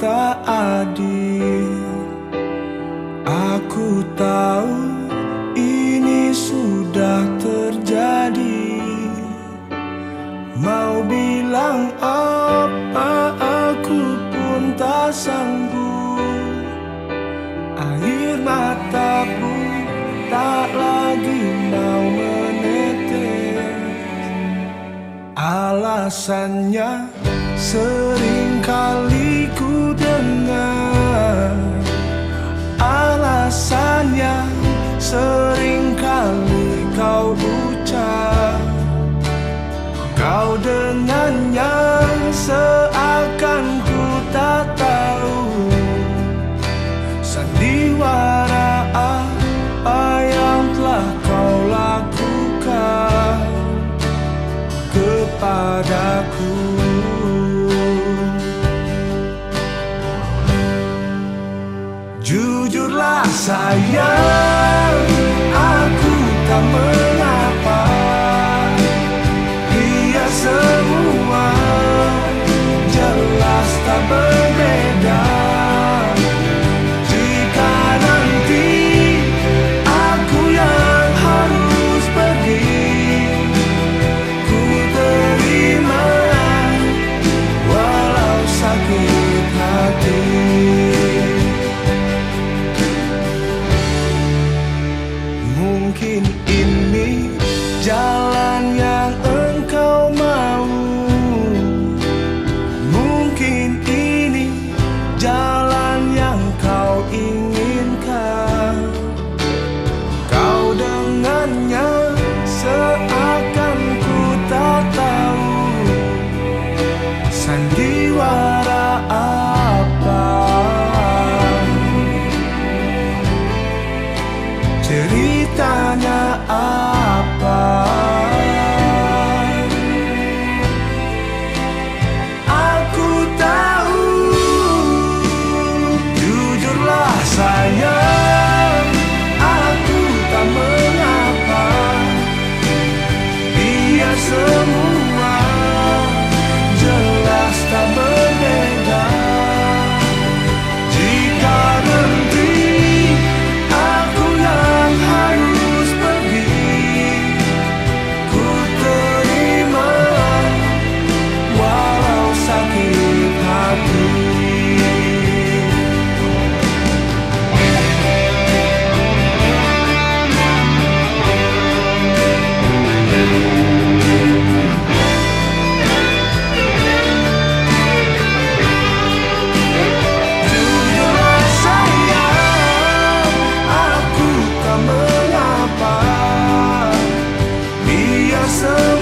tak adil. Aku tahu ini sudah terjadi. Mau bilang apa aku pun tak sanggup. Air mata pun tak lagi mau menetes. Alasannya sering kali sayang mungkin Oh. so